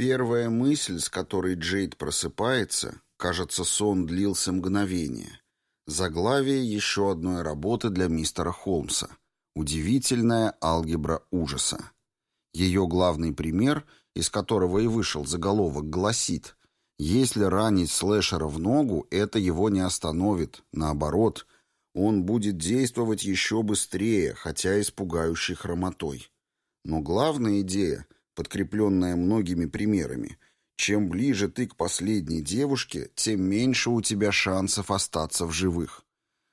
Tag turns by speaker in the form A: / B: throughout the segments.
A: Первая мысль, с которой Джейд просыпается, кажется, сон длился мгновение. Заглавие еще одной работы для мистера Холмса. Удивительная алгебра ужаса. Ее главный пример, из которого и вышел заголовок, гласит «Если ранить слэшера в ногу, это его не остановит. Наоборот, он будет действовать еще быстрее, хотя и с пугающей хромотой». Но главная идея — подкрепленная многими примерами. Чем ближе ты к последней девушке, тем меньше у тебя шансов остаться в живых.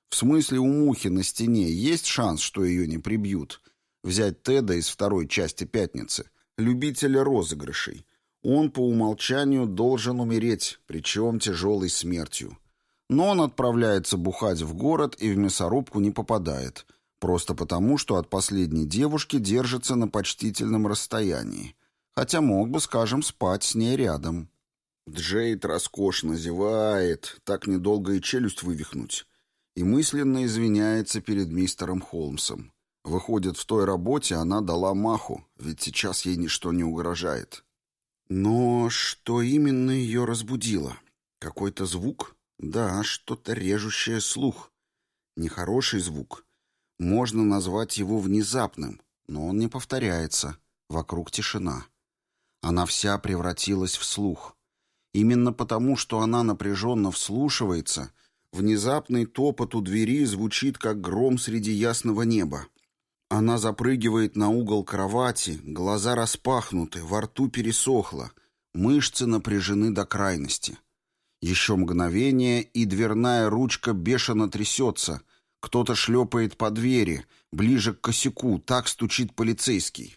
A: В смысле, у мухи на стене есть шанс, что ее не прибьют. Взять Теда из второй части «Пятницы», любителя розыгрышей. Он по умолчанию должен умереть, причем тяжелой смертью. Но он отправляется бухать в город и в мясорубку не попадает – Просто потому, что от последней девушки держится на почтительном расстоянии. Хотя мог бы, скажем, спать с ней рядом. Джейд роскошно зевает, так недолго и челюсть вывихнуть. И мысленно извиняется перед мистером Холмсом. Выходит, в той работе она дала маху, ведь сейчас ей ничто не угрожает. Но что именно ее разбудило? Какой-то звук? Да, что-то режущее слух. Нехороший звук — можно назвать его внезапным, но он не повторяется. Вокруг тишина. Она вся превратилась в слух. Именно потому, что она напряженно вслушивается, внезапный топот у двери звучит, как гром среди ясного неба. Она запрыгивает на угол кровати, глаза распахнуты, во рту пересохло, мышцы напряжены до крайности. Еще мгновение, и дверная ручка бешено трясется, кто-то шлепает по двери, ближе к косяку, так стучит полицейский.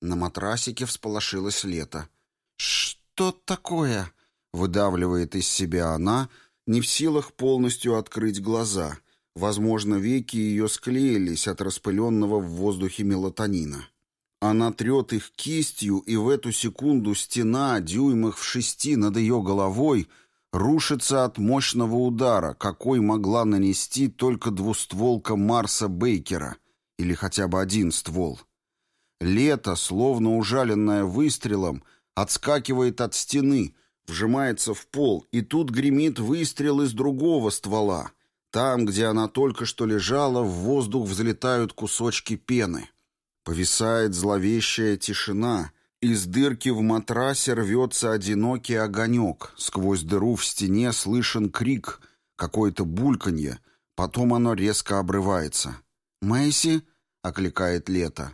A: На матрасике всполошилось лето. «Что такое?» — выдавливает из себя она, не в силах полностью открыть глаза. Возможно, веки ее склеились от распыленного в воздухе мелатонина. Она трет их кистью, и в эту секунду стена, дюймах в шести над ее головой — рушится от мощного удара, какой могла нанести только двустволка Марса Бейкера или хотя бы один ствол. Лето, словно ужаленное выстрелом, отскакивает от стены, вжимается в пол, и тут гремит выстрел из другого ствола. Там, где она только что лежала, в воздух взлетают кусочки пены. Повисает зловещая тишина — из дырки в матрасе рвется одинокий огонек. Сквозь дыру в стене слышен крик, какое-то бульканье. Потом оно резко обрывается. «Мэйси?» — окликает Лето.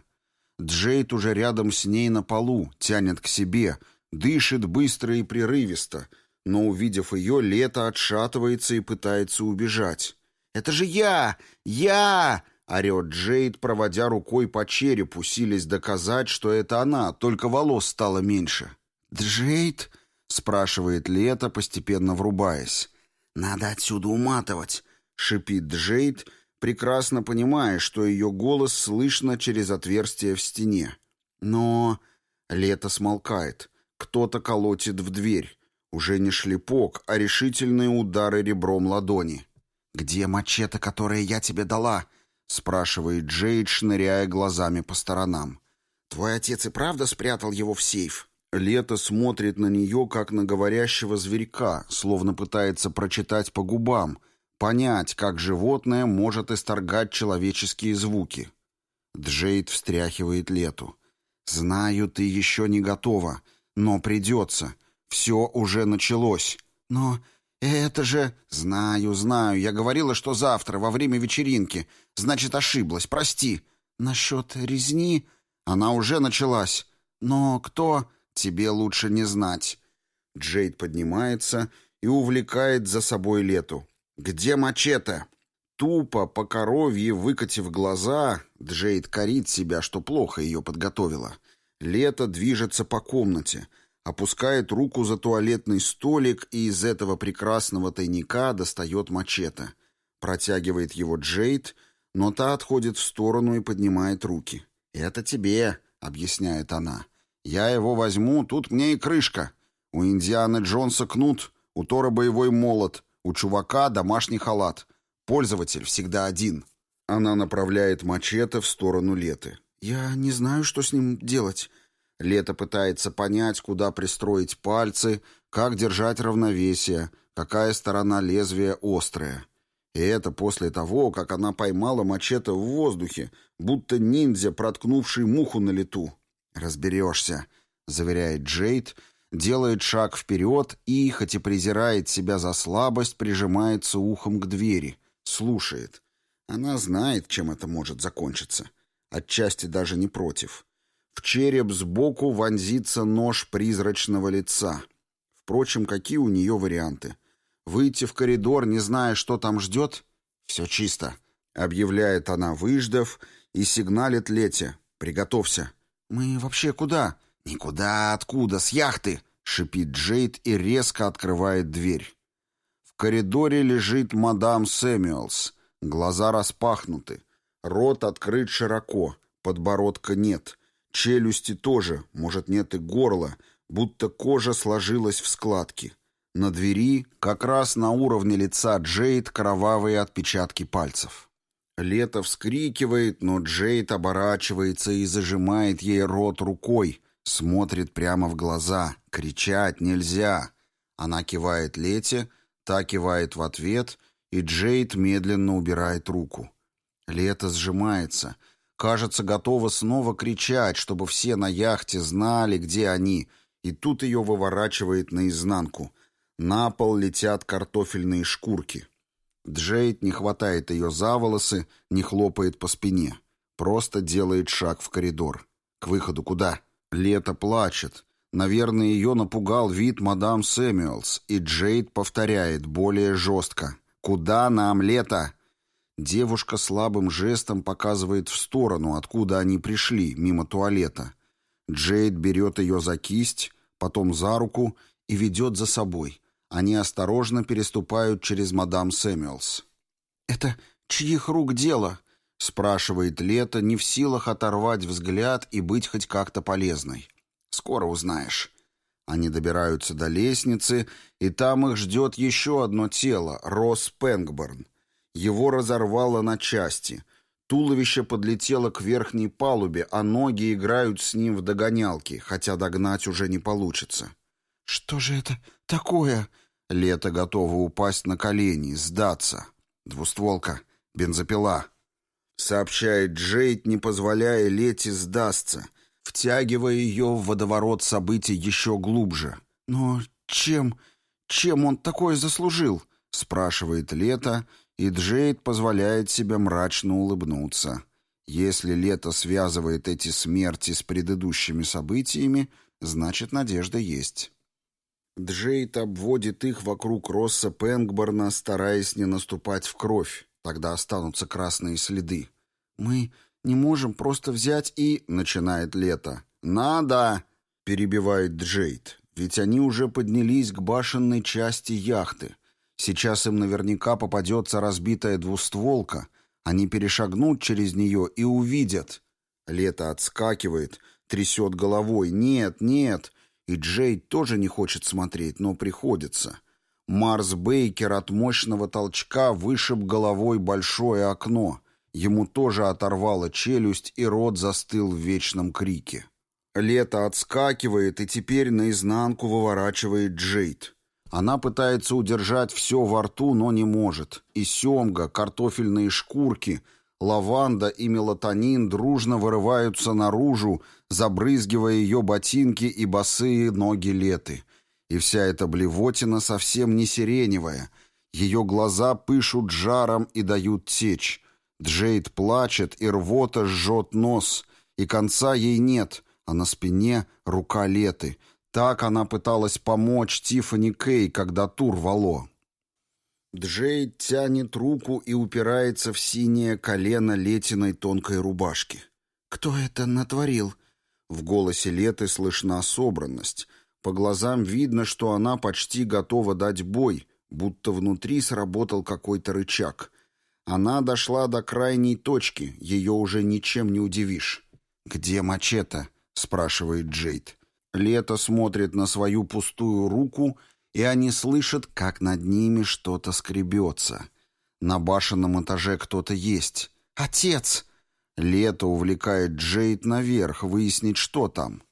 A: Джейд уже рядом с ней на полу, тянет к себе, дышит быстро и прерывисто, но, увидев ее, Лето отшатывается и пытается убежать. «Это же я! Я!» — орет Джейд, проводя рукой по черепу, силясь доказать, что это она, только волос стало меньше. «Джейд?» — спрашивает Лето, постепенно врубаясь. «Надо отсюда уматывать», — шипит Джейд, прекрасно понимая, что ее голос слышно через отверстие в стене. Но Лето смолкает. Кто-то колотит в дверь. Уже не шлепок, а решительные удары ребром ладони. «Где мачете, которое я тебе дала?» — спрашивает Джейд, шныряя глазами по сторонам. «Твой отец и правда спрятал его в сейф?» Лето смотрит на нее, как на говорящего зверька, словно пытается прочитать по губам, понять, как животное может исторгать человеческие звуки. Джейд встряхивает Лету. «Знаю, ты еще не готова, но придется. Все уже началось. Но «Это же...» «Знаю, знаю. Я говорила, что завтра, во время вечеринки. Значит, ошиблась. Прости. Насчет резни...» «Она уже началась. Но кто...» «Тебе лучше не знать». Джейд поднимается и увлекает за собой Лету. «Где мачете?» Тупо, по коровье, выкатив глаза, Джейд корит себя, что плохо ее подготовила. Лето движется по комнате — опускает руку за туалетный столик и из этого прекрасного тайника достает мачете. Протягивает его Джейд, но та отходит в сторону и поднимает руки. «Это тебе», — объясняет она. «Я его возьму, тут мне и крышка. У Индианы Джонса кнут, у Тора боевой молот, у чувака домашний халат. Пользователь всегда один». Она направляет мачете в сторону Леты. «Я не знаю, что с ним делать. Лето пытается понять, куда пристроить пальцы, как держать равновесие, какая сторона лезвия острая. И это после того, как она поймала мачете в воздухе, будто ниндзя, проткнувший муху на лету. «Разберешься», — заверяет Джейд, делает шаг вперед и, хоть и презирает себя за слабость, прижимается ухом к двери, слушает. Она знает, чем это может закончиться. Отчасти даже не против. В череп сбоку вонзится нож призрачного лица. Впрочем, какие у нее варианты? Выйти в коридор, не зная, что там ждет? Все чисто. Объявляет она, выждав, и сигналит Лете. «Приготовься». «Мы вообще куда?» «Никуда, откуда, с яхты!» — шипит Джейд и резко открывает дверь. В коридоре лежит мадам Сэмюэлс. Глаза распахнуты. Рот открыт широко, подбородка нет. Челюсти тоже, может, нет и горла, будто кожа сложилась в складки. На двери, как раз на уровне лица Джейд, кровавые отпечатки пальцев. Лето вскрикивает, но Джейд оборачивается и зажимает ей рот рукой, смотрит прямо в глаза. Кричать нельзя. Она кивает Лете, та кивает в ответ, и Джейд медленно убирает руку. Лето сжимается. Кажется, готова снова кричать, чтобы все на яхте знали, где они, и тут ее выворачивает наизнанку — на пол летят картофельные шкурки. Джейд не хватает ее за волосы, не хлопает по спине. Просто делает шаг в коридор. К выходу куда? Лето плачет. Наверное, ее напугал вид мадам Сэмюэлс, и Джейд повторяет более жестко. «Куда нам, Лето?» Девушка слабым жестом показывает в сторону, откуда они пришли, мимо туалета. Джейд берет ее за кисть, потом за руку и ведет за собой. Они осторожно переступают через мадам Сэмюэлс. «Это чьих рук дело?» — спрашивает Лето, не в силах оторвать взгляд и быть хоть как-то полезной. «Скоро узнаешь». Они добираются до лестницы, и там их ждет еще одно тело — Росс Пенгборн. Его разорвало на части. Туловище подлетело к верхней палубе, а ноги играют с ним в догонялки, хотя догнать уже не получится. «Что же это такое?» Лето готово упасть на колени, сдаться. Двустволка, бензопила. Сообщает Джейд, не позволяя Лете сдастся, втягивая ее в водоворот событий еще глубже. «Но чем... чем он такое заслужил?» спрашивает Лето, и Джейд позволяет себе мрачно улыбнуться. Если Лето связывает эти смерти с предыдущими событиями, значит, надежда есть. Джейд обводит их вокруг Росса Пенгборна, стараясь не наступать в кровь. Тогда останутся красные следы. «Мы не можем просто взять и...» — начинает Лето. «Надо!» — перебивает Джейд. «Ведь они уже поднялись к башенной части яхты. Сейчас им наверняка попадется разбитая двустволка. Они перешагнут через нее и увидят». Лето отскакивает, трясет головой. «Нет, нет!» И Джейд тоже не хочет смотреть, но приходится. Марс Бейкер от мощного толчка вышиб головой большое окно. Ему тоже оторвало челюсть, и рот застыл в вечном крике. Лето отскакивает и теперь наизнанку выворачивает Джейд. Она пытается удержать все во рту, но не может. И семга, картофельные шкурки, лаванда и мелатонин дружно вырываются наружу, забрызгивая ее ботинки и босые ноги Леты. И вся эта блевотина совсем не сиреневая. Ее глаза пышут жаром и дают течь. Джейд плачет, и рвота жжет нос, и конца ей нет, а на спине рука Леты. Так она пыталась помочь Тиффани Кей, когда тур вало. Джейд тянет руку и упирается в синее колено Летиной тонкой рубашки. «Кто это натворил?» В голосе Леты слышна собранность. По глазам видно, что она почти готова дать бой, будто внутри сработал какой-то рычаг. Она дошла до крайней точки, ее уже ничем не удивишь. «Где мачете?» — спрашивает Джейд. Лето смотрит на свою пустую руку, и они слышат, как над ними что-то скребется. На башенном этаже кто-то есть. «Отец!» Лето увлекает Джейд наверх, выяснить, что там.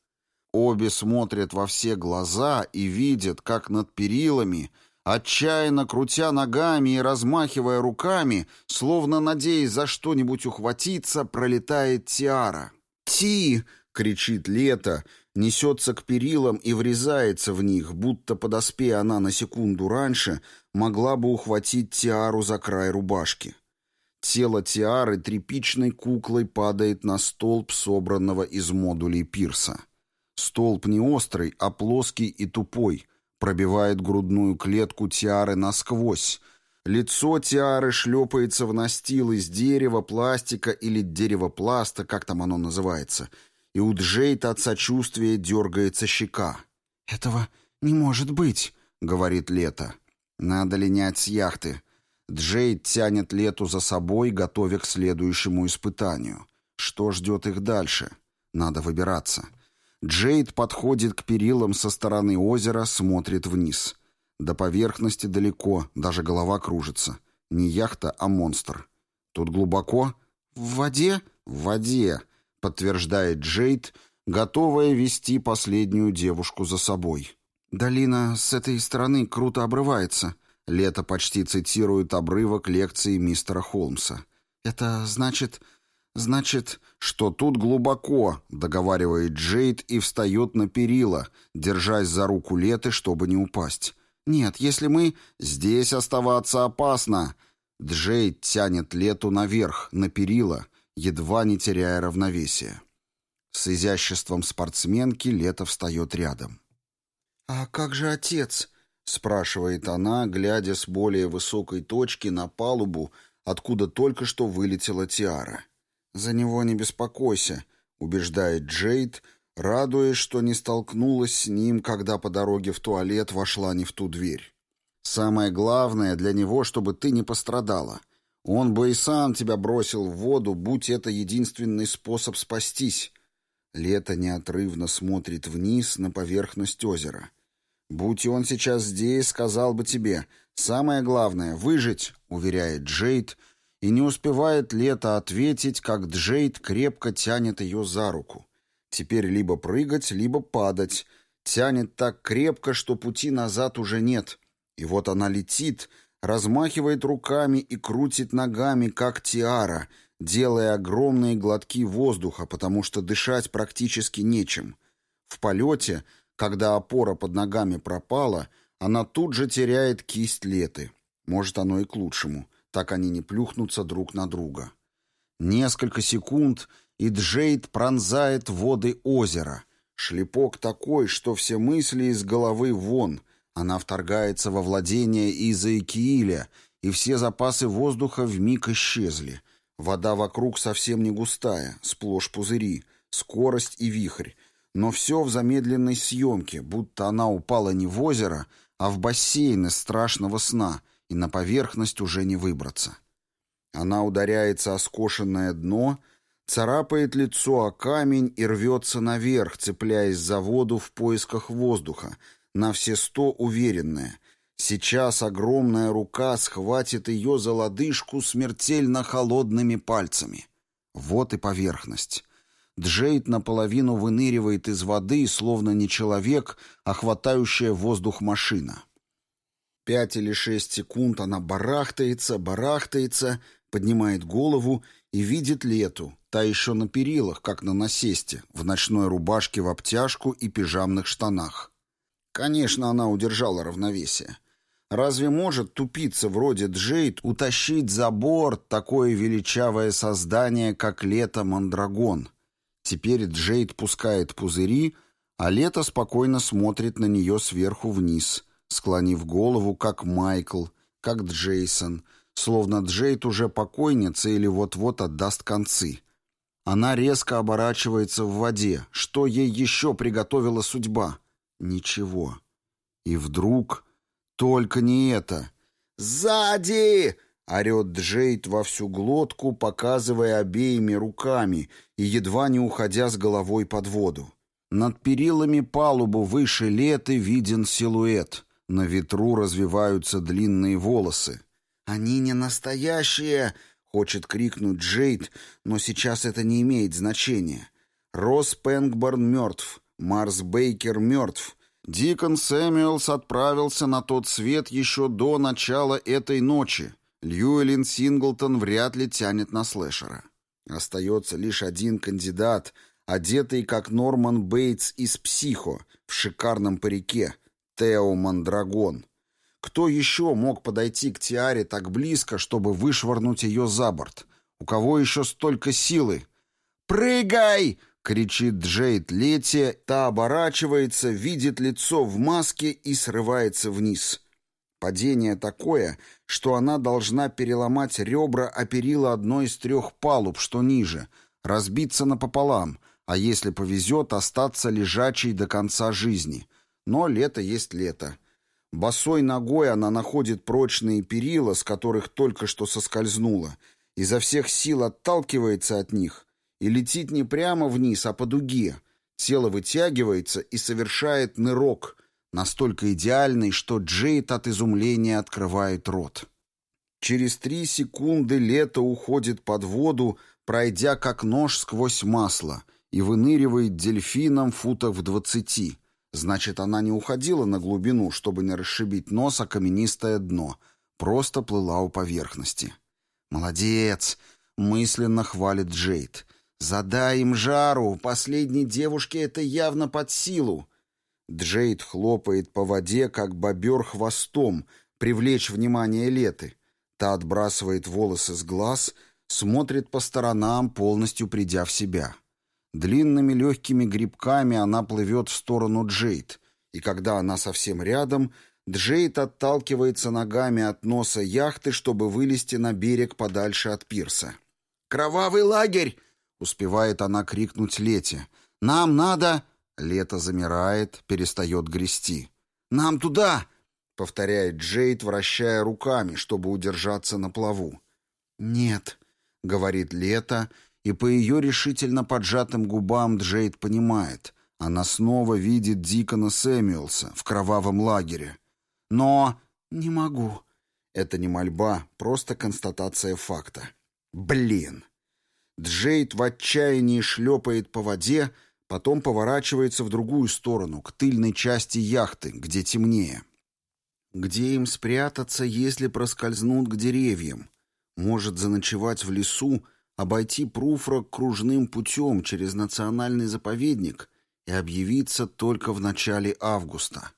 A: Обе смотрят во все глаза и видят, как над перилами, отчаянно крутя ногами и размахивая руками, словно надеясь за что-нибудь ухватиться, пролетает Тиара. «Ти!» — кричит Лето, несется к перилам и врезается в них, будто подоспея она на секунду раньше, могла бы ухватить Тиару за край рубашки. Тело Тиары тряпичной куклой падает на столб, собранного из модулей пирса. Столб не острый, а плоский и тупой, пробивает грудную клетку Тиары насквозь. Лицо Тиары шлепается в настил из дерева, пластика или деревопласта, как там оно называется, и у Джейта от сочувствия дергается щека.
B: «Этого не может быть», — говорит Лето.
A: «Надо линять с яхты», Джейд тянет Лету за собой, готовя к следующему испытанию. Что ждет их дальше? Надо выбираться. Джейд подходит к перилам со стороны озера, смотрит вниз. До поверхности далеко, даже голова кружится. Не яхта, а монстр. Тут глубоко?
B: В воде?
A: В воде, подтверждает Джейд, готовая вести последнюю девушку за собой.
B: Долина с этой стороны круто обрывается.
A: Лето почти цитирует обрывок лекции мистера Холмса.
B: «Это значит... значит...»
A: «Что тут глубоко», — договаривает Джейд и встает на перила, держась за руку Леты, чтобы не упасть.
B: «Нет, если мы...»
A: «Здесь оставаться опасно!» Джейд тянет Лету наверх, на перила, едва не теряя равновесия. С изяществом спортсменки Лето встает рядом.
B: «А как же отец?»
A: — спрашивает она, глядя с более высокой точки на палубу, откуда только что вылетела Тиара. «За него не беспокойся», — убеждает Джейд, радуясь, что не столкнулась с ним, когда по дороге в туалет вошла не в ту дверь. «Самое главное для него, чтобы ты не пострадала. Он бы и сам тебя бросил в воду, будь это единственный способ спастись». Лето неотрывно смотрит вниз на поверхность озера — «Будь он сейчас здесь, сказал бы тебе. Самое главное — выжить», — уверяет Джейд, и не успевает Лето ответить, как Джейд крепко тянет ее за руку. Теперь либо прыгать, либо падать. Тянет так крепко, что пути назад уже нет. И вот она летит, размахивает руками и крутит ногами, как тиара, делая огромные глотки воздуха, потому что дышать практически нечем. В полете — когда опора под ногами пропала, она тут же теряет кисть леты. Может, оно и к лучшему. Так они не плюхнутся друг на друга. Несколько секунд, и Джейд пронзает воды озера. Шлепок такой, что все мысли из головы вон. Она вторгается во владение Иза и Кииля, и все запасы воздуха вмиг исчезли. Вода вокруг совсем не густая, сплошь пузыри, скорость и вихрь, но все в замедленной съемке, будто она упала не в озеро, а в бассейн из страшного сна, и на поверхность уже не выбраться. Она ударяется о скошенное дно, царапает лицо о камень и рвется наверх, цепляясь за воду в поисках воздуха, на все сто уверенная. Сейчас огромная рука схватит ее за лодыжку смертельно холодными пальцами. Вот и поверхность. Джейд наполовину выныривает из воды, словно не человек, а хватающая воздух машина. Пять или шесть секунд она барахтается, барахтается, поднимает голову и видит лету, та еще на перилах, как на насесте, в ночной рубашке в обтяжку и пижамных штанах. Конечно, она удержала равновесие. Разве может тупица вроде Джейд утащить за борт такое величавое создание, как лето Мандрагон — Теперь Джейд пускает пузыри, а Лето спокойно смотрит на нее сверху вниз, склонив голову, как Майкл, как Джейсон, словно Джейд уже покойница или вот-вот отдаст концы. Она резко оборачивается в воде. Что ей еще приготовила судьба? Ничего. И вдруг... Только не это. «Сзади!» Орет Джейд во всю глотку, показывая обеими руками и едва не уходя с головой под воду. Над перилами палубы выше леты виден силуэт. На ветру развиваются длинные волосы. «Они не настоящие!» — хочет крикнуть Джейд, но сейчас это не имеет значения. Рос Пенгборн мертв. Марс Бейкер мертв. Дикон Сэмюэлс отправился на тот свет еще до начала этой ночи. Льюэлин Синглтон вряд ли тянет на слэшера. Остается лишь один кандидат, одетый как Норман Бейтс из «Психо» в шикарном парике, Тео Мандрагон. Кто еще мог подойти к Тиаре так близко, чтобы вышвырнуть ее за борт? У кого еще столько силы? «Прыгай!» — кричит Джейд Лети, та оборачивается, видит лицо в маске и срывается вниз. Падение такое, что она должна переломать ребра о перила одной из трех палуб, что ниже, разбиться напополам, а если повезет, остаться лежачей до конца жизни. Но лето есть лето. Босой ногой она находит прочные перила, с которых только что соскользнула, изо всех сил отталкивается от них и летит не прямо вниз, а по дуге. Тело вытягивается и совершает нырок, настолько идеальный, что Джейд от изумления открывает рот. Через три секунды лето уходит под воду, пройдя как нож сквозь масло, и выныривает дельфином футов в двадцати. Значит, она не уходила на глубину, чтобы не расшибить нос о каменистое дно, просто плыла у поверхности. «Молодец!» — мысленно хвалит Джейд. «Задай им жару! Последней девушке это явно под силу!» Джейд хлопает по воде, как бобер хвостом, привлечь внимание Леты. Та отбрасывает волосы с глаз, смотрит по сторонам, полностью придя в себя. Длинными легкими грибками она плывет в сторону Джейд, и когда она совсем рядом, Джейд отталкивается ногами от носа яхты, чтобы вылезти на берег подальше от пирса. «Кровавый лагерь!» — успевает она крикнуть Лете. «Нам надо...» Лето замирает, перестает грести. «Нам туда!» — повторяет Джейд, вращая руками, чтобы удержаться на плаву. «Нет», — говорит Лето, и по ее решительно поджатым губам Джейд понимает. Она снова видит Дикона Сэмюэлса в кровавом лагере. «Но...» «Не могу». Это не мольба, просто констатация факта. «Блин!» Джейд в отчаянии шлепает по воде, Потом поворачивается в другую сторону, к тыльной части яхты, где темнее. Где им спрятаться, если проскользнут к деревьям? Может заночевать в лесу, обойти Пруфрок кружным путем через национальный заповедник и объявиться только в начале августа.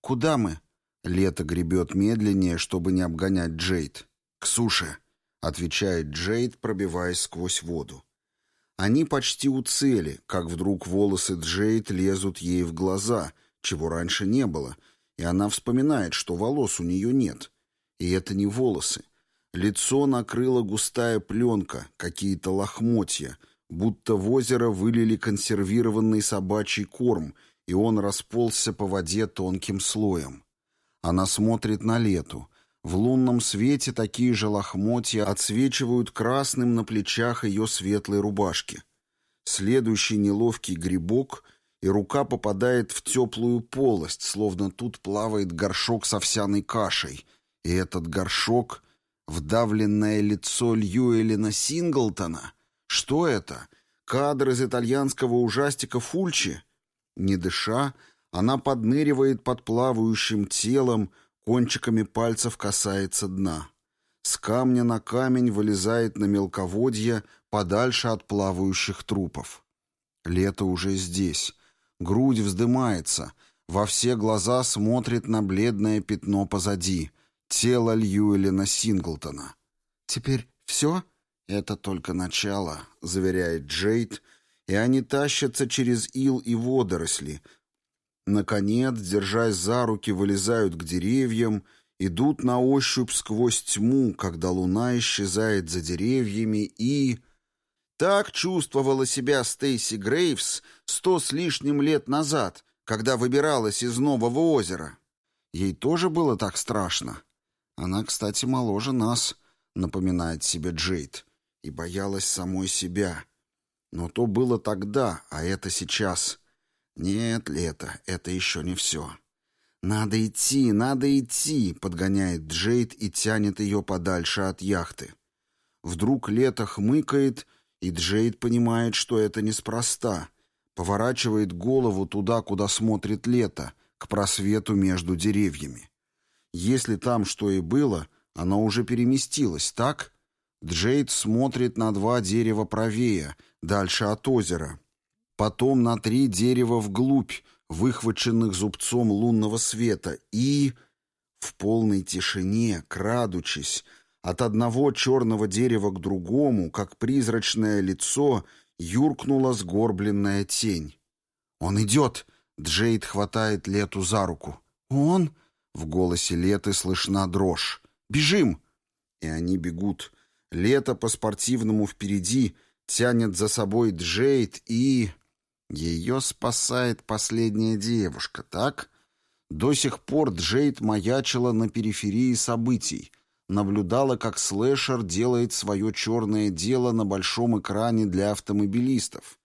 A: «Куда мы?» Лето гребет медленнее, чтобы не обгонять Джейд. «К суше», — отвечает Джейд, пробиваясь сквозь воду. Они почти у цели, как вдруг волосы Джейд лезут ей в глаза, чего раньше не было, и она вспоминает, что волос у нее нет. И это не волосы. Лицо накрыла густая пленка, какие-то лохмотья, будто в озеро вылили консервированный собачий корм, и он расползся по воде тонким слоем. Она смотрит на лету, в лунном свете такие же лохмотья отсвечивают красным на плечах ее светлой рубашки. Следующий неловкий грибок, и рука попадает в теплую полость, словно тут плавает горшок с овсяной кашей. И этот горшок — вдавленное лицо Льюэлина Синглтона. Что это? Кадр из итальянского ужастика Фульчи? Не дыша, она подныривает под плавающим телом, кончиками пальцев касается дна. С камня на камень вылезает на мелководье подальше от плавающих трупов. Лето уже здесь. Грудь вздымается. Во все глаза смотрит на бледное пятно позади. Тело Льюэлина Синглтона. «Теперь все?» «Это только начало», — заверяет Джейд, и они тащатся через ил и водоросли, Наконец, держась за руки, вылезают к деревьям, идут на ощупь сквозь тьму, когда луна исчезает за деревьями и... Так чувствовала себя Стейси Грейвс сто с лишним лет назад, когда выбиралась из Нового озера. Ей тоже было так страшно. Она, кстати, моложе нас, напоминает себе Джейд, и боялась самой себя. Но то было тогда, а это сейчас. «Нет, Лето, это еще не все». «Надо идти, надо идти», — подгоняет Джейд и тянет ее подальше от яхты. Вдруг Лето хмыкает, и Джейд понимает, что это неспроста. поворачивает голову туда, куда смотрит лето, к просвету между деревьями. Если там что и было, оно уже переместилось, так? Джейд смотрит на два дерева правее, дальше от озера. Потом на три дерева вглубь, выхваченных зубцом лунного света, и... В полной тишине, крадучись, от одного черного дерева к другому, как призрачное лицо, юркнула сгорбленная тень. «Он идет!» — Джейд хватает Лету за руку. «Он?» — в голосе Леты слышна дрожь. «Бежим!» И они бегут. Лето по-спортивному впереди тянет за собой Джейд и... Ее спасает последняя девушка, так? До сих пор Джейд маячила на периферии событий, наблюдала, как слэшер делает свое черное дело на большом экране для автомобилистов.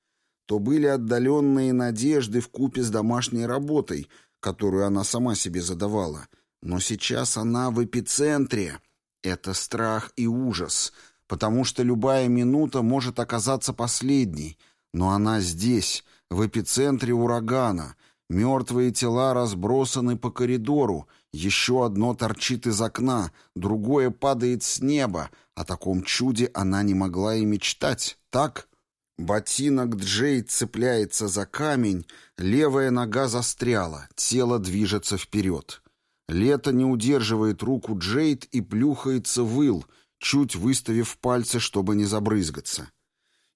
A: То были отдаленные надежды в купе с домашней работой, которую она сама себе задавала. Но сейчас она в эпицентре. Это страх и ужас, потому что любая минута может оказаться последней, но она здесь, в эпицентре урагана. Мертвые тела разбросаны по коридору, еще одно торчит из окна, другое падает с неба. О таком чуде она не могла и мечтать, так? Ботинок Джейд цепляется за камень, левая нога застряла, тело движется вперед. Лето не удерживает руку Джейд и плюхается в ил, чуть выставив пальцы, чтобы не забрызгаться.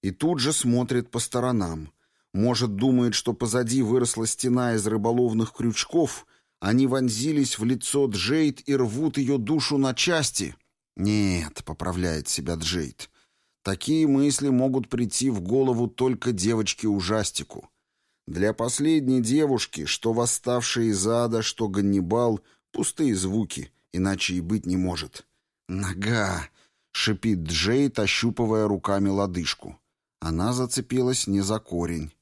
A: И тут же смотрит по сторонам. Может, думает, что позади выросла стена из рыболовных крючков, они вонзились в лицо Джейд и рвут ее душу на части. Нет, поправляет себя Джейд. Такие мысли могут прийти в голову только девочке-ужастику. Для последней девушки, что восставшая из ада, что Ганнибал, пустые звуки, иначе и быть не может. «Нога!» — шипит Джейд, ощупывая руками лодыжку. Она зацепилась не за корень.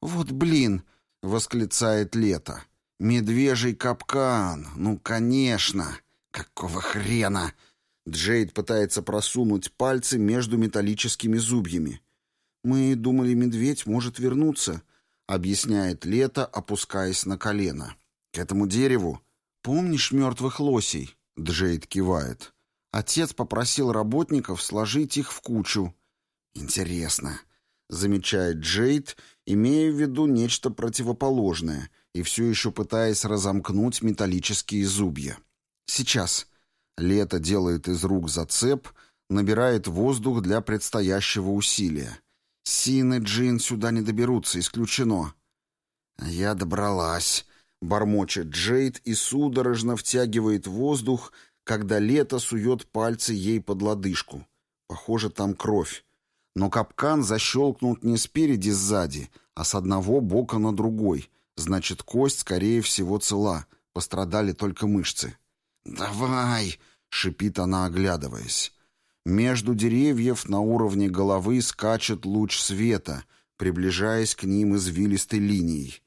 A: «Вот блин!» — восклицает Лето. «Медвежий капкан! Ну, конечно! Какого хрена!» Джейд пытается просунуть пальцы между металлическими зубьями. «Мы думали, медведь может вернуться», — объясняет Лето, опускаясь на колено. «К этому дереву. Помнишь мертвых лосей?» — Джейд кивает. Отец попросил работников сложить их в кучу. «Интересно», — замечает Джейд имея в виду нечто противоположное и все еще пытаясь разомкнуть металлические зубья. Сейчас. Лето делает из рук зацеп, набирает воздух для предстоящего усилия. Син и Джин сюда не доберутся, исключено. «Я добралась», — бормочет Джейд и судорожно втягивает воздух, когда Лето сует пальцы ей под лодыжку. Похоже, там кровь. Но капкан защелкнут не спереди сзади, а с одного бока на другой. Значит, кость, скорее всего, цела. Пострадали только мышцы. «Давай!» — шипит она, оглядываясь. Между деревьев на уровне головы скачет луч света, приближаясь к ним извилистой линией.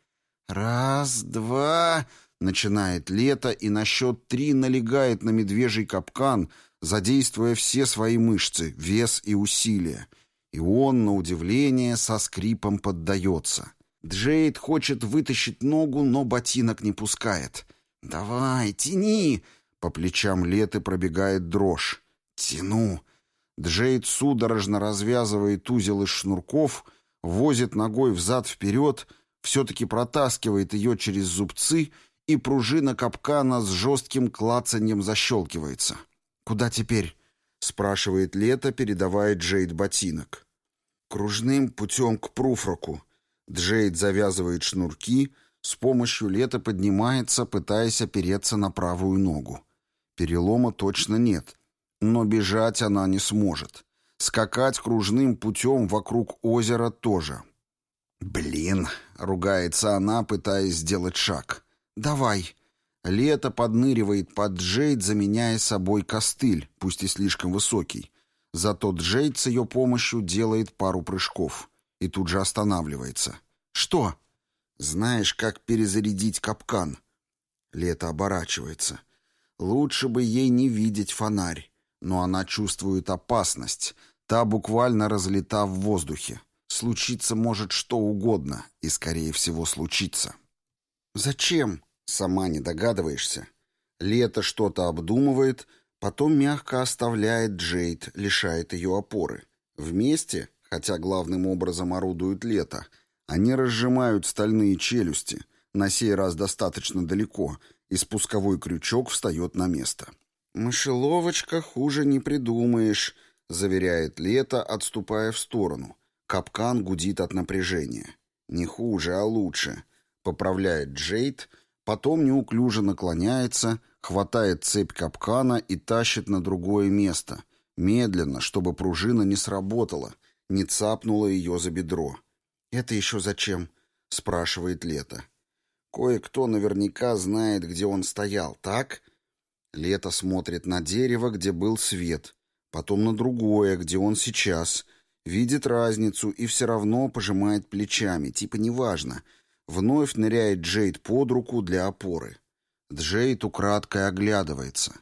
A: «Раз, два...» — начинает лето и на счет три налегает на медвежий капкан, задействуя все свои мышцы, вес и усилия. И он, на удивление, со скрипом поддается. Джейд хочет вытащить ногу, но ботинок не пускает. «Давай, тяни!» По плечам Леты пробегает дрожь. «Тяну!» Джейд судорожно развязывает узел из шнурков, возит ногой взад-вперед, все-таки протаскивает ее через зубцы, и пружина капкана с жестким клацаньем защелкивается. «Куда теперь?» спрашивает Лето, передавая Джейд ботинок. Кружным путем к пруфроку. Джейд завязывает шнурки, с помощью Лета поднимается, пытаясь опереться на правую ногу. Перелома точно нет, но бежать она не сможет. Скакать кружным путем вокруг озера тоже. «Блин!» — ругается она, пытаясь сделать шаг. «Давай!» Лето подныривает под Джейд, заменяя собой костыль, пусть и слишком высокий. Зато Джейд с ее помощью делает пару прыжков и тут же останавливается. «Что?» «Знаешь, как перезарядить капкан?» Лето оборачивается. Лучше бы ей не видеть фонарь, но она чувствует опасность. Та буквально разлета в воздухе. случиться может что угодно, и, скорее всего, случится. Зачем? Сама не догадываешься. Лето что-то обдумывает, потом мягко оставляет Джейд, лишает ее опоры. Вместе, хотя главным образом орудует Лето, они разжимают стальные челюсти, на сей раз достаточно далеко, и спусковой крючок встает на место. «Мышеловочка хуже не придумаешь», — заверяет Лето, отступая в сторону. Капкан гудит от напряжения. «Не хуже, а лучше», — поправляет Джейд, потом неуклюже наклоняется, хватает цепь капкана и тащит на другое место, медленно, чтобы пружина не сработала, не цапнула ее за бедро. «Это еще зачем?» — спрашивает Лето. «Кое-кто наверняка знает, где он стоял, так?» Лето смотрит на дерево, где был свет, потом на другое, где он сейчас, видит разницу и все равно пожимает плечами, типа неважно. Вновь ныряет Джейд под руку для опоры. Джейд украдкой оглядывается.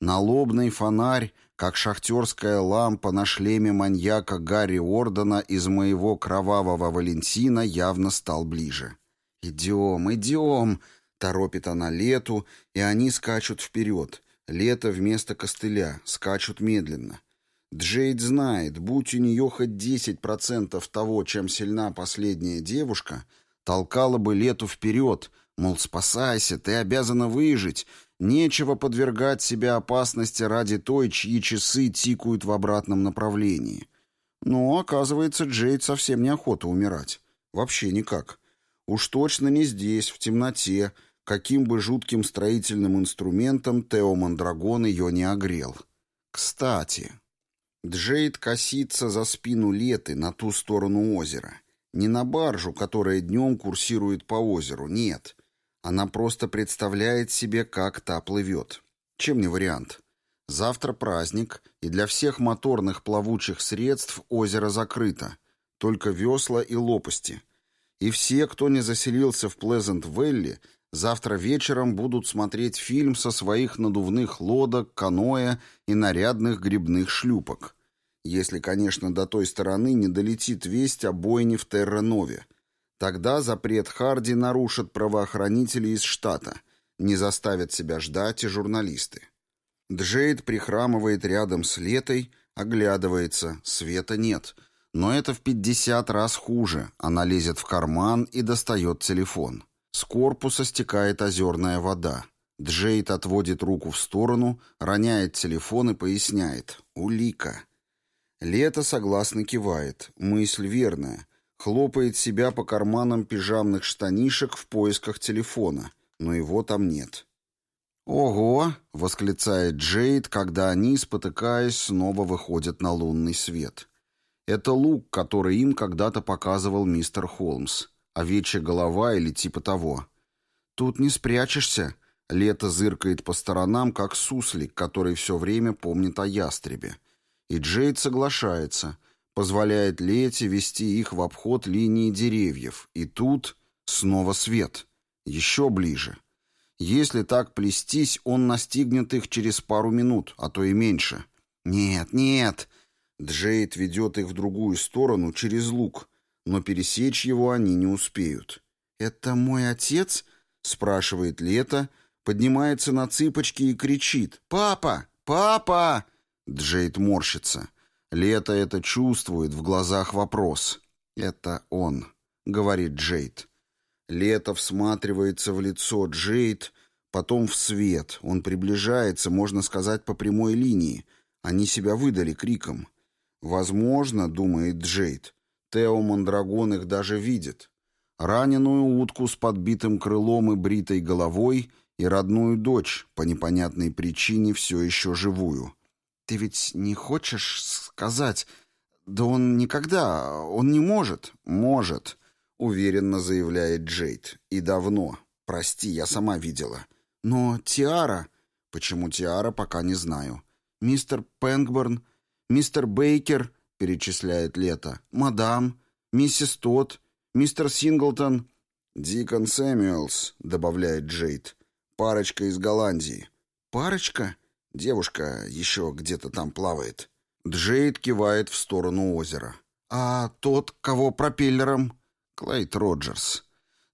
A: Налобный фонарь, как шахтерская лампа на шлеме маньяка Гарри Ордена из моего кровавого Валентина, явно стал ближе. «Идем, идем!» — торопит она Лету, и они скачут вперед. Лето вместо костыля, скачут медленно. Джейд знает, будь у нее хоть 10% того, чем сильна последняя девушка, толкала бы Лету вперед, мол, спасайся, ты обязана выжить, нечего подвергать себя опасности ради той, чьи часы тикают в обратном направлении. Но, оказывается, Джейд совсем неохота умирать. Вообще никак. Уж точно не здесь, в темноте, каким бы жутким строительным инструментом Тео Мандрагон ее не огрел. Кстати, Джейд косится за спину Леты на ту сторону озера. Не на баржу, которая днем курсирует по озеру, нет. Она просто представляет себе, как та плывет. Чем не вариант? Завтра праздник, и для всех моторных плавучих средств озеро закрыто. Только весла и лопасти. И все, кто не заселился в Плезент-Велли, Завтра вечером будут смотреть фильм со своих надувных лодок, каноэ и нарядных грибных шлюпок. Если, конечно, до той стороны не долетит весть о бойне в Терра-Нове. Тогда запрет Харди нарушат правоохранители из штата. Не заставят себя ждать и журналисты. Джейд прихрамывает рядом с Летой, оглядывается, света нет. Но это в 50 раз хуже. Она лезет в карман и достает телефон. С корпуса стекает озерная вода. Джейд отводит руку в сторону, роняет телефон и поясняет. «Улика». Лето согласно кивает. Мысль верная. Хлопает себя по карманам пижамных штанишек в поисках телефона, но его там нет. «Ого!» — восклицает Джейд, когда они, спотыкаясь, снова выходят на лунный свет. Это лук, который им когда-то показывал мистер Холмс. Овечья голова или типа того. Тут не спрячешься. Лето зыркает по сторонам, как суслик, который все время помнит о ястребе. И Джейд соглашается, позволяет Лете вести их в обход линии деревьев. И тут снова свет. Еще ближе. Если так плестись, он настигнет их через пару минут, а то и меньше. Нет, нет. Джейд ведет их в другую сторону через луг но пересечь его они не успеют. «Это мой отец?» — спрашивает Лето, поднимается на цыпочки и кричит. «Папа! Папа!» Джейд морщится. Лето это чувствует, в глазах вопрос. «Это он», — говорит Джейд. Лето всматривается в лицо Джейд, потом в свет. Он приближается, можно сказать, по прямой линии. Они себя выдали криком. «Возможно, — думает Джейд, Тео Мандрагон их даже видит. Раненую утку с подбитым крылом и бритой головой и родную дочь, по непонятной причине все еще живую. «Ты ведь не хочешь сказать...» «Да он никогда... Он не может...» «Может», — уверенно заявляет Джейд. «И давно. Прости, я сама видела». «Но Тиара...» «Почему Тиара, пока не знаю». «Мистер Пэнгборн, мистер Бейкер...» — перечисляет Лето. «Мадам, миссис Тот, мистер Синглтон...» «Дикон Сэмюэлс», — добавляет Джейд. «Парочка из Голландии». «Парочка?» Девушка еще где-то там плавает. Джейд кивает в сторону озера.
B: А тот, кого пропеллером?
A: Клейт Роджерс.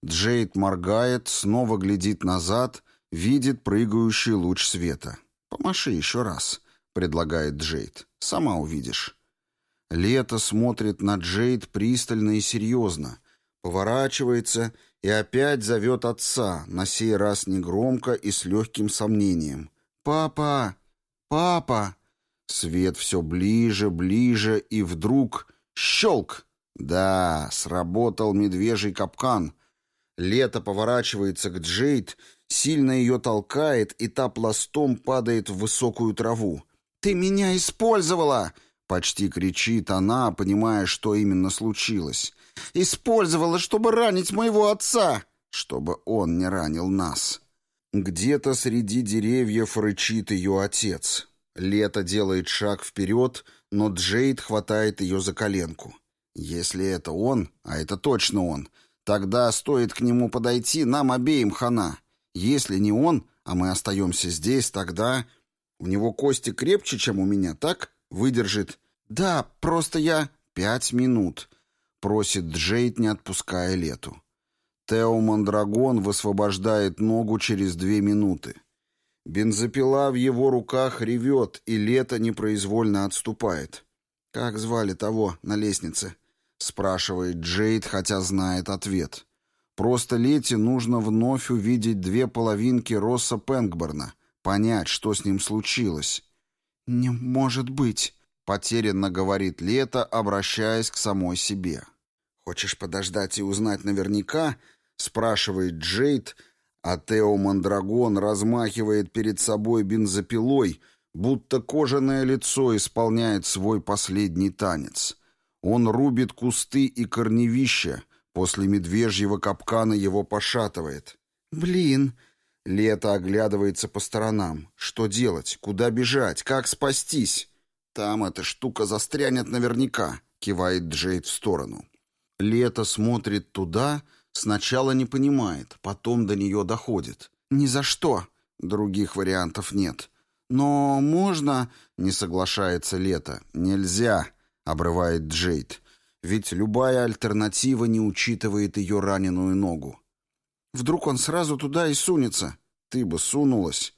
A: Джейд моргает, снова глядит назад, видит прыгающий луч света. «Помаши еще раз», — предлагает Джейд. «Сама увидишь». Лето смотрит на Джейд пристально и серьезно, поворачивается и опять зовет отца, на сей раз негромко и с легким сомнением. «Папа! Папа!» Свет все ближе, ближе, и вдруг щелк! Да, сработал медвежий капкан. Лето поворачивается к Джейд, сильно ее толкает, и та пластом падает в высокую траву. «Ты меня использовала!» — почти кричит она, понимая, что именно случилось. «Использовала, чтобы ранить моего отца!» «Чтобы он не ранил нас!» Где-то среди деревьев рычит ее отец. Лето делает шаг вперед, но Джейд хватает ее за коленку. Если это он, а это точно он, тогда стоит к нему подойти нам обеим хана. Если не он, а мы остаемся здесь, тогда... У него кости крепче, чем у меня, так? Выдержит. Да, просто я... Пять минут. Просит Джейд, не отпуская лету. Тео Мандрагон высвобождает ногу через две минуты. Бензопила в его руках ревет, и лето непроизвольно отступает. «Как звали того на лестнице?» — спрашивает Джейд, хотя знает ответ. Просто Лете нужно вновь увидеть две половинки Росса Пенкборна, понять, что с ним случилось. «Не может быть», — потерянно говорит Лето, обращаясь к самой себе. «Хочешь подождать и узнать наверняка?» — спрашивает Джейд, а Тео Мандрагон размахивает перед собой бензопилой, будто кожаное лицо исполняет свой последний танец. Он рубит кусты и корневища, после медвежьего капкана его пошатывает. «Блин!» Лето оглядывается по сторонам. Что делать? Куда бежать? Как спастись? Там эта штука застрянет наверняка, кивает Джейд в сторону. Лето смотрит туда, сначала не понимает, потом до нее доходит. Ни за что. Других вариантов нет. Но можно, не соглашается Лето. Нельзя, обрывает Джейд. Ведь любая альтернатива не учитывает ее раненую ногу. Вдруг он сразу туда и сунется. Ты бы сунулась.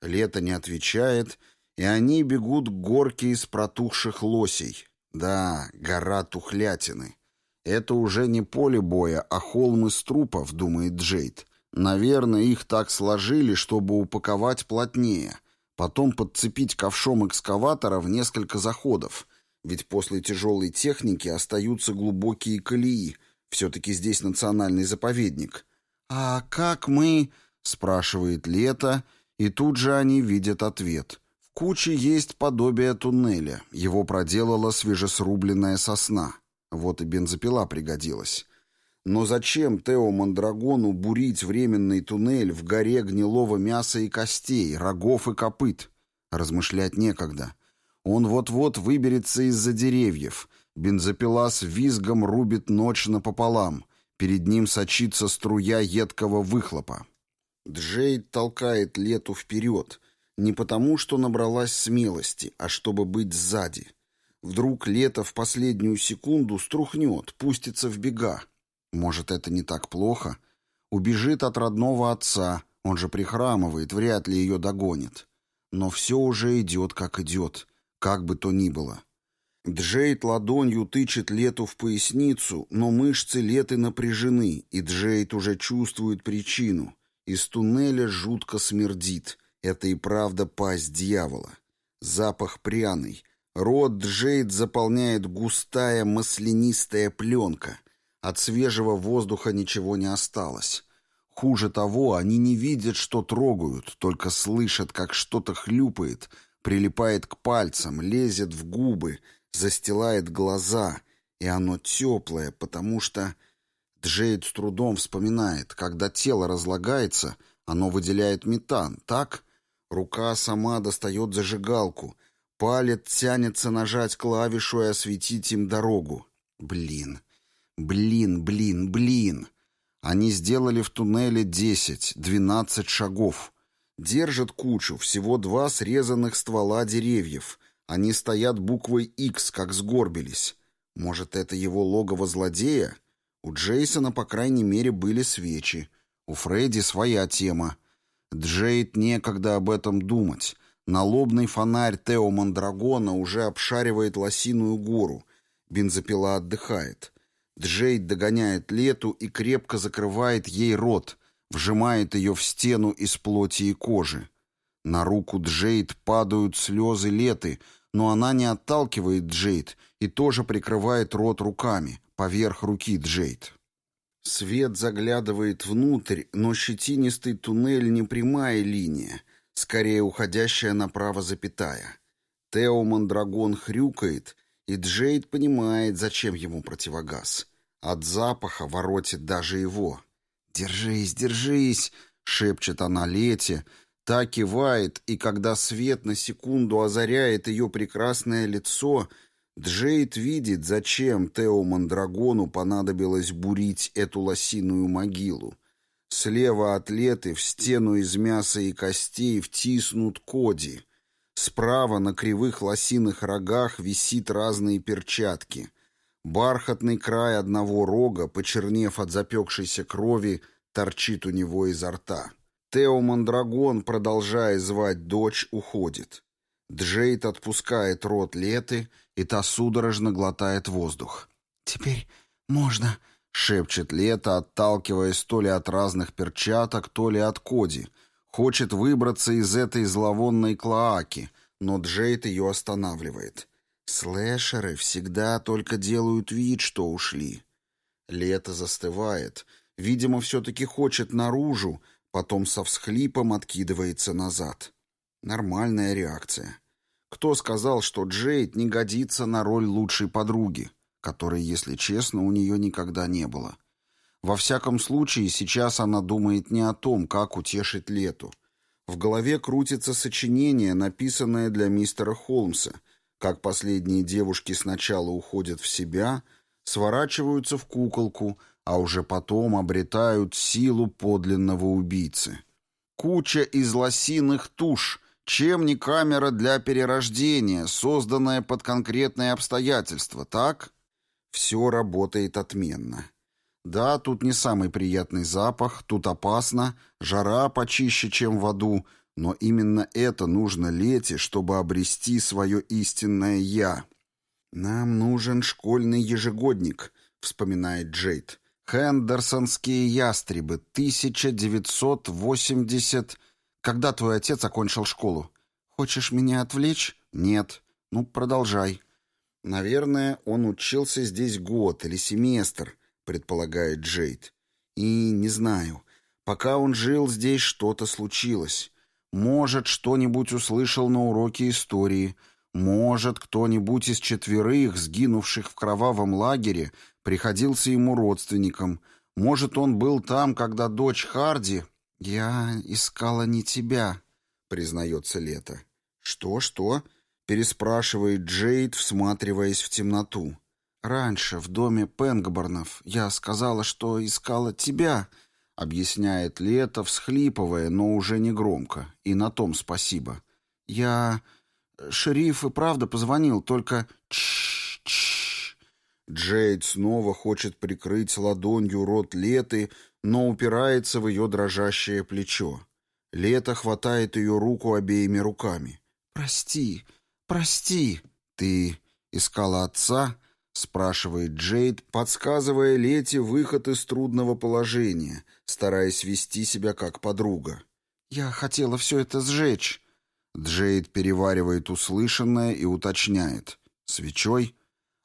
A: Лето не отвечает, и они бегут к горке из протухших лосей. Да, гора тухлятины. Это уже не поле боя, а холм из трупов, думает Джейд. Наверное, их так сложили, чтобы упаковать плотнее. Потом подцепить ковшом экскаватора в несколько заходов. Ведь после тяжелой техники остаются глубокие колеи. Все-таки здесь национальный заповедник. «А как мы...» — спрашивает Лето, и тут же они видят ответ. В куче есть подобие туннеля. Его проделала свежесрубленная сосна. Вот и бензопила пригодилась. Но зачем Тео Мандрагону бурить временный туннель в горе гнилого мяса и костей, рогов и копыт? Размышлять некогда. Он вот-вот выберется из-за деревьев. Бензопила с визгом рубит ночь напополам. Перед ним сочится струя едкого выхлопа. Джейд толкает Лету вперед. Не потому, что набралась смелости, а чтобы быть сзади. Вдруг Лето в последнюю секунду струхнет, пустится в бега. Может, это не так плохо? Убежит от родного отца, он же прихрамывает, вряд ли ее догонит. Но все уже идет, как идет, как бы то ни было. Джейд ладонью тычет Лету в поясницу, но мышцы Леты напряжены, и Джейд уже чувствует причину. Из туннеля жутко смердит. Это и правда пасть дьявола. Запах пряный. Рот Джейд заполняет густая маслянистая пленка. От свежего воздуха ничего не осталось. Хуже того, они не видят, что трогают, только слышат, как что-то хлюпает, прилипает к пальцам, лезет в губы, застилает глаза, и оно теплое, потому что... Джейд с трудом вспоминает, когда тело разлагается, оно выделяет метан, так? Рука сама достает зажигалку, палец тянется нажать клавишу и осветить им дорогу. Блин, блин, блин, блин. Они сделали в туннеле десять, двенадцать шагов. Держат кучу, всего два срезанных ствола деревьев. Они стоят буквой X, как сгорбились. Может, это его логово злодея? У Джейсона, по крайней мере, были свечи. У Фредди своя тема. Джейд некогда об этом думать. Налобный фонарь Тео Мандрагона уже обшаривает лосиную гору. Бензопила отдыхает. Джейд догоняет Лету и крепко закрывает ей рот, вжимает ее в стену из плоти и кожи. На руку Джейд падают слезы Леты, но она не отталкивает Джейд и тоже прикрывает рот руками, поверх руки Джейд. Свет заглядывает внутрь, но щетинистый туннель не прямая линия, скорее уходящая направо запятая. Тео Мандрагон хрюкает, и Джейд понимает, зачем ему противогаз. От запаха воротит даже его. «Держись, держись!» — шепчет она Лете, Та кивает, и когда свет на секунду озаряет ее прекрасное лицо, Джейд видит, зачем Тео Мандрагону понадобилось бурить эту лосиную могилу. Слева от Леты в стену из мяса и костей втиснут Коди. Справа на кривых лосиных рогах висит разные перчатки. Бархатный край одного рога, почернев от запекшейся крови, торчит у него изо рта. Тео Мандрагон, продолжая звать дочь, уходит. Джейд отпускает рот Леты, и та судорожно глотает воздух.
B: «Теперь можно», —
A: шепчет Лета, отталкиваясь то ли от разных перчаток, то ли от Коди. Хочет выбраться из этой зловонной клоаки, но Джейд ее останавливает. Слэшеры всегда только делают вид, что ушли. Лето застывает. Видимо, все-таки хочет наружу, потом со всхлипом откидывается назад. Нормальная реакция. Кто сказал, что Джейд не годится на роль лучшей подруги, которой, если честно, у нее никогда не было? Во всяком случае, сейчас она думает не о том, как утешить Лету. В голове крутится сочинение, написанное для мистера Холмса, как последние девушки сначала уходят в себя, сворачиваются в куколку – а уже потом обретают силу подлинного убийцы. Куча из лосиных туш, чем не камера для перерождения, созданная под конкретные обстоятельства, так? Все работает отменно. Да, тут не самый приятный запах, тут опасно, жара почище, чем в аду, но именно это нужно Лете, чтобы обрести свое истинное «я». «Нам нужен школьный ежегодник», — вспоминает Джейд. Хендерсонские ястребы, 1980... Когда твой отец окончил школу? Хочешь меня отвлечь? Нет. Ну, продолжай. Наверное, он учился здесь год или семестр, предполагает Джейд. И не знаю. Пока он жил здесь, что-то случилось. Может, что-нибудь услышал на уроке истории. Может, кто-нибудь из четверых, сгинувших в кровавом лагере, приходился ему родственником. Может, он был там, когда дочь Харди... «Я искала не тебя», — признается Лето. «Что, что?» — переспрашивает Джейд, всматриваясь в темноту. «Раньше, в доме Пенгборнов, я сказала, что искала тебя», — объясняет Лето, всхлипывая, но уже не громко. И на том спасибо. «Я... Шериф и правда позвонил, только... Чш-чш...» Джейд снова хочет прикрыть ладонью рот Леты, но упирается в ее дрожащее плечо. Лето хватает ее руку обеими руками. «Прости, прости!» «Ты искала отца?» — спрашивает Джейд, подсказывая Лете выход из трудного положения, стараясь вести себя как подруга. «Я хотела все это сжечь». Джейд переваривает услышанное и уточняет. «Свечой?»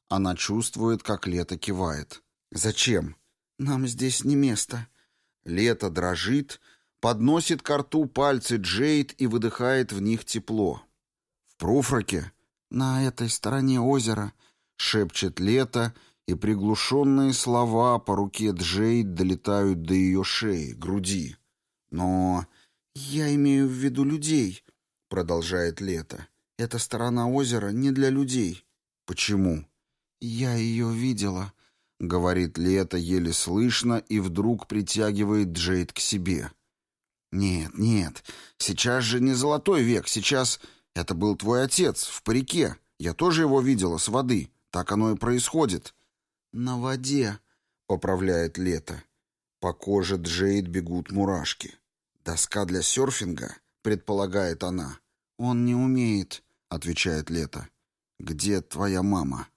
A: Она чувствует, как Лето кивает. «Зачем?» «Нам здесь не место». Лето дрожит, подносит к рту пальцы Джейд и выдыхает в них тепло. «В Пруфраке?» «На этой стороне озера», — шепчет Лето, и приглушенные слова по руке Джейд долетают до ее шеи, груди. «Но я имею в виду людей», — продолжает Лето. «Эта сторона озера не для людей». «Почему?» «Я ее видела», — говорит Лето еле слышно и вдруг притягивает Джейд к себе. «Нет, нет, сейчас же не золотой век, сейчас... Это был твой отец, в парике. Я тоже его видела с воды. Так оно и происходит.
B: «На воде», —
A: поправляет Лето. По коже Джейд бегут мурашки. «Доска для серфинга?» — предполагает она.
B: «Он не умеет», —
A: отвечает Лето. «Где твоя мама?»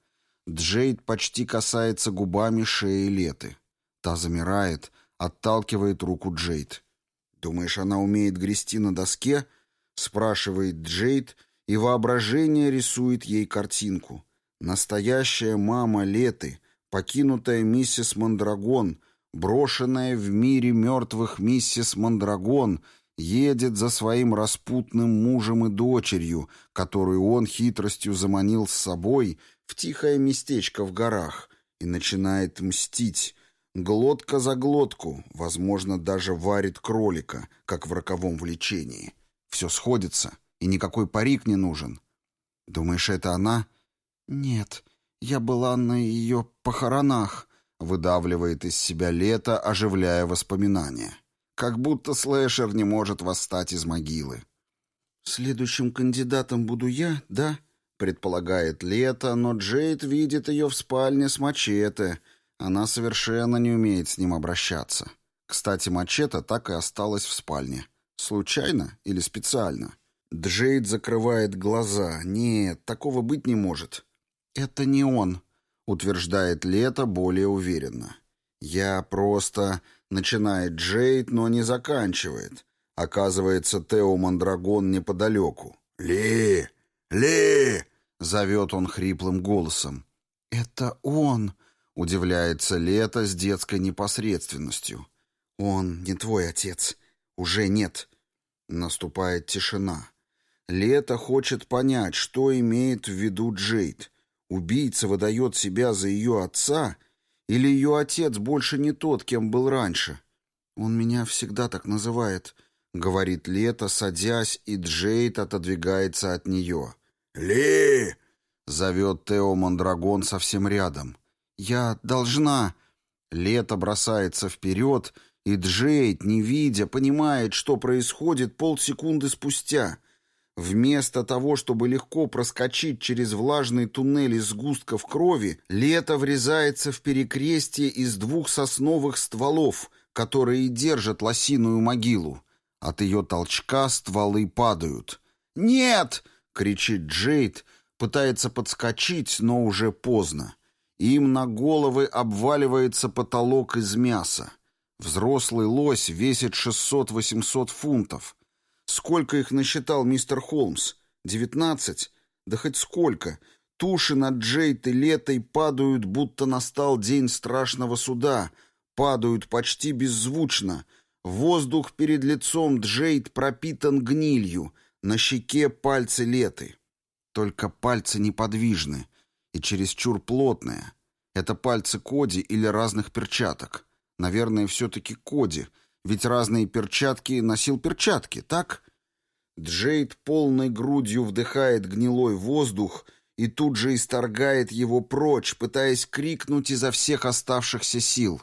A: Джейд почти касается губами шеи Леты. Та замирает, отталкивает руку Джейд. «Думаешь, она умеет грести на доске?» — спрашивает Джейд, и воображение рисует ей картинку. Настоящая мама Леты, покинутая миссис Мандрагон, брошенная в мире мертвых миссис Мандрагон, едет за своим распутным мужем и дочерью, которую он хитростью заманил с собой в тихое местечко в горах, и начинает мстить, глотка за глотку, возможно, даже варит кролика, как в роковом влечении. Все сходится, и никакой парик не нужен. Думаешь, это она?
B: Нет, я была на ее похоронах, выдавливает из себя лето, оживляя воспоминания.
A: Как будто слэшер не может восстать из могилы.
B: «Следующим кандидатом буду я, да?»
A: Предполагает Лето, но Джейд видит ее в спальне с мачете. Она совершенно не умеет с ним обращаться. Кстати, мачете так и осталась в спальне. Случайно или специально? Джейд закрывает глаза. Нет, такого быть не может.
B: «Это не он», —
A: утверждает Лето более уверенно. «Я просто...» — начинает Джейд, но не заканчивает. Оказывается, Тео Мандрагон неподалеку. «Ли! Ли!» — зовет он хриплым голосом.
B: «Это он!»
A: — удивляется Лето с детской непосредственностью. «Он не твой отец. Уже нет». Наступает тишина. Лето хочет понять, что имеет в виду Джейд. Убийца выдает себя за ее отца или ее отец больше не тот, кем был раньше?
B: «Он меня всегда так называет», — говорит Лето, садясь, и Джейд отодвигается от нее.
A: «Ли!» — зовет Тео Мандрагон совсем рядом.
B: «Я должна...»
A: Лето бросается вперед, и Джейд, не видя, понимает, что происходит полсекунды спустя. Вместо того, чтобы легко проскочить через влажный туннель из сгустков крови, Лето врезается в перекрестие из двух сосновых стволов, которые держат лосиную могилу. От ее толчка стволы падают. «Нет!» — кричит Джейд, пытается подскочить, но уже поздно. Им на головы обваливается потолок из мяса. Взрослый лось весит 600-800 фунтов. Сколько их насчитал мистер Холмс? Девятнадцать? Да хоть сколько. Туши над Джейд и Летой падают, будто настал день страшного суда. Падают почти беззвучно. Воздух перед лицом Джейд пропитан гнилью — на щеке пальцы леты. Только пальцы неподвижны и чересчур плотные. Это пальцы Коди или разных перчаток. Наверное, все-таки Коди, ведь разные перчатки носил перчатки, так? Джейд полной грудью вдыхает гнилой воздух и тут же исторгает его прочь, пытаясь крикнуть изо всех оставшихся сил.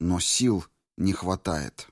A: Но сил не хватает.